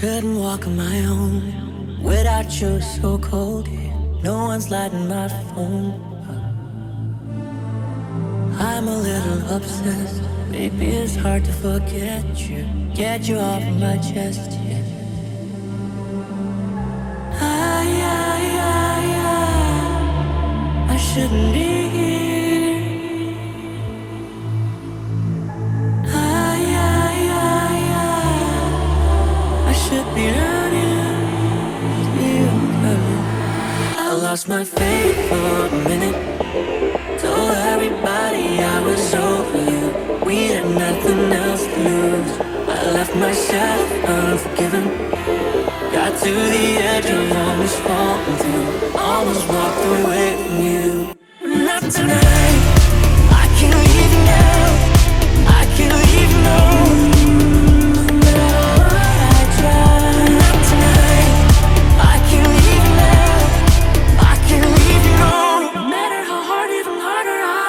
couldn't walk on my own. Without you, so cold. No one's lighting my phone. I'm a little obsessed. Maybe it's hard to forget you. Get you off my chest, yeah. I, I, I, I, I shouldn't be lost my faith for a minute. Told everybody I was over you. We had nothing else to lose. I left myself unforgiven. Got to the edge of almost falling through. Almost walked away from you. Not tonight.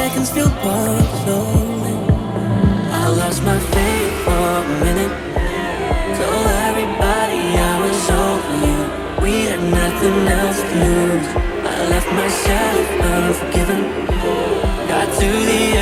seconds feel bored slowly. I lost my faith for a minute. Told everybody I was over you. We had nothing else to lose. I left myself unforgiven. Got to the edge